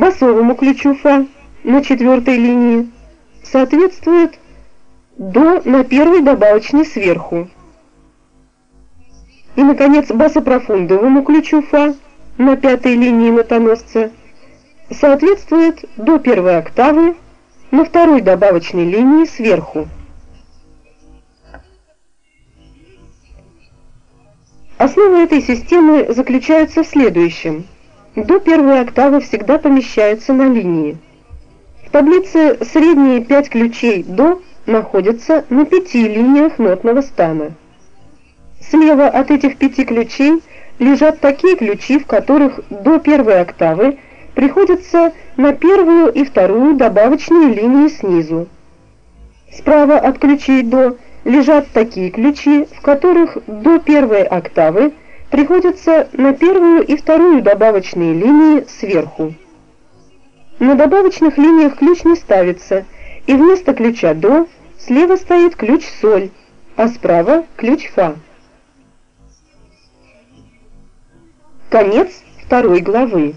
басовому ключу фа на четвертой линии соответствует до на первой добавочной сверху. И, наконец, басопрофундовому ключу фа на пятой линии нотоносца соответствует до первой октавы на второй добавочной линии сверху. Основа этой системы заключается в следующем. До первой октавы всегда помещается на линии. В таблице средние пять ключей до находятся на пяти линиях нотного стана. Слева от этих пяти ключей лежат такие ключи, в которых до первой октавы приходится на первую и вторую добавочные линии снизу. Справа от ключей до лежат такие ключи, в которых до первой октавы приходится на первую и вторую добавочные линии сверху. На добавочных линиях ключ не ставится, и вместо ключа до слева стоит ключ соль, а справа ключ фа. Конец второй главы.